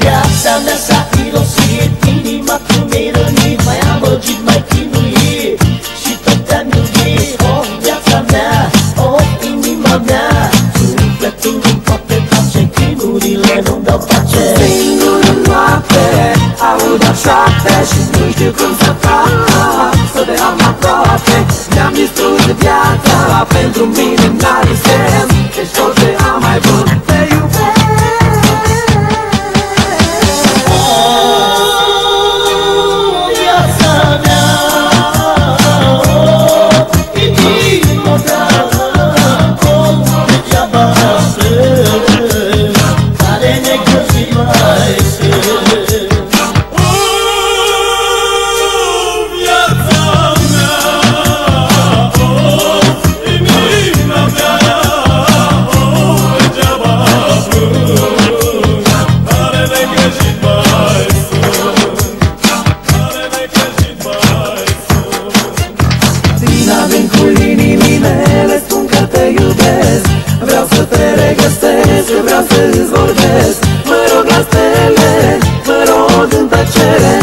Viața mea s-a irosit Inima tu mi-ai rănit Mai amăgit, mai chinuit. Și tot te-am iubit Oh, viața mea Oh, inima mea. Sufletul nu poate face Chinurile nu-mi dau pace. Singur în noapte Aud o șoapte Și nu știu cum să fac viața Pentru mine n-are sens Ești tot ce am mai bun Te iubesc. Viața mea Oh, vorbesc Mă rog la stele, mă rog în tăcere.